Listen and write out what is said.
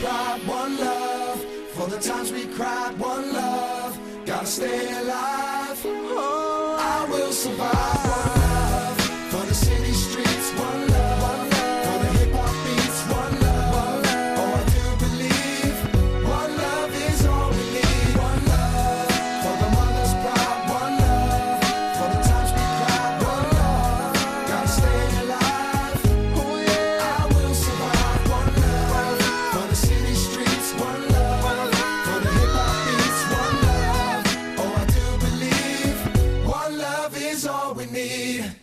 pride, one love. For the times we cried, one love. Gotta stay alive. Oh, I will survive. love is all we need.